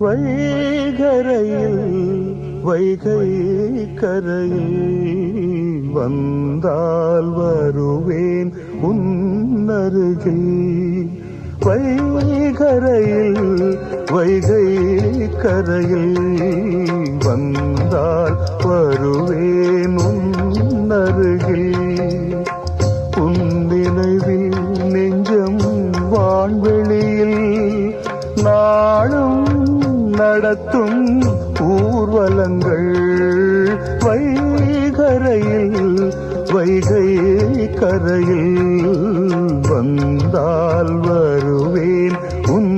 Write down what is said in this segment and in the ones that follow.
வைகரையில் வைகை கரையில் வந்தால் வருவேன் உன்னருகில் வைகரையில் வைகை கரையில் வந்தால் வருவேன் உன்னருகில் உன் நினைவில் நீ நடத்தும் ஊர்வலங்கள் வைகரையில் வைகை கரையில் வந்தால் வருவேன் உன்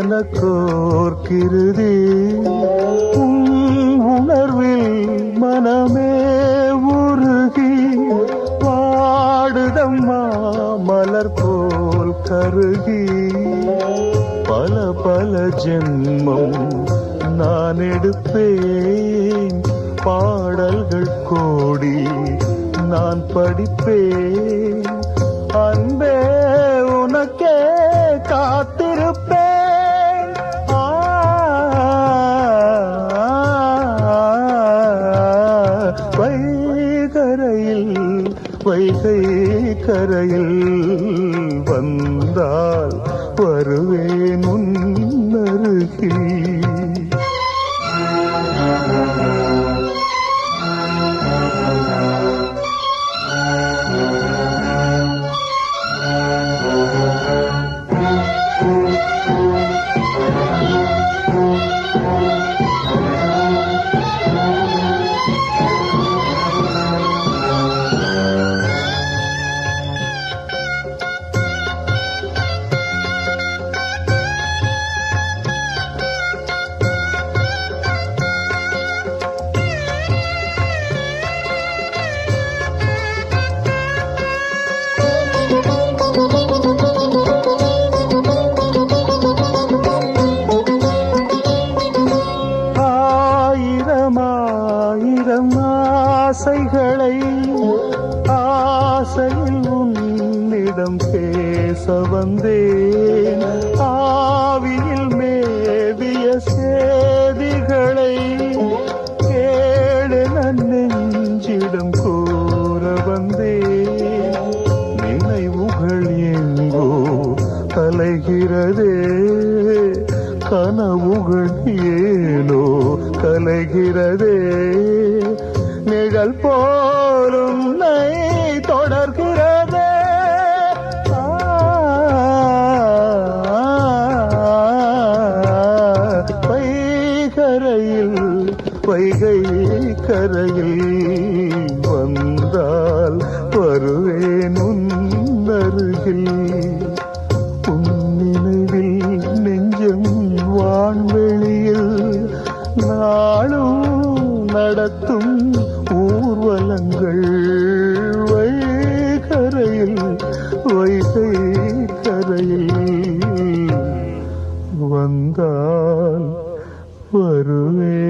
எனக்கோர் உணர்வில் மனமே உருகி பாடுதம்மா மலர் போல் கருகி. பல பல ஜென்மம் நான் எடுப்பேன். பாடல்கள் கோடி நான் படிப்பேன். அன்பே உனக்கே காத்திருப்பேன் வைகை கரையில் வந்தால் வருவேன் உன் ஆசைகளை ஆசையில் உன்னிடம் பேச வந்தேன். ஆவியில் மேவிய சேதிகளை கேடு நெஞ்சிடம் கூற வந்தேன். நினைவுகள் எங்கோ கலைகிறதே கனவுகள் ஏனோ கலைகிறதே. நிழல் போலும் நை தொடர்கிறதே. ஆ, வைகரையில் வைகை கரையில் வந்தால் வருவேன் உன் அருகில் நினைவில் நெஞ்சம் வான்வெளியில் நாளும் நடத்தும் ஊர்வலங்கள் வைகரையில் வைகை கரையில் வந்தால் வருவே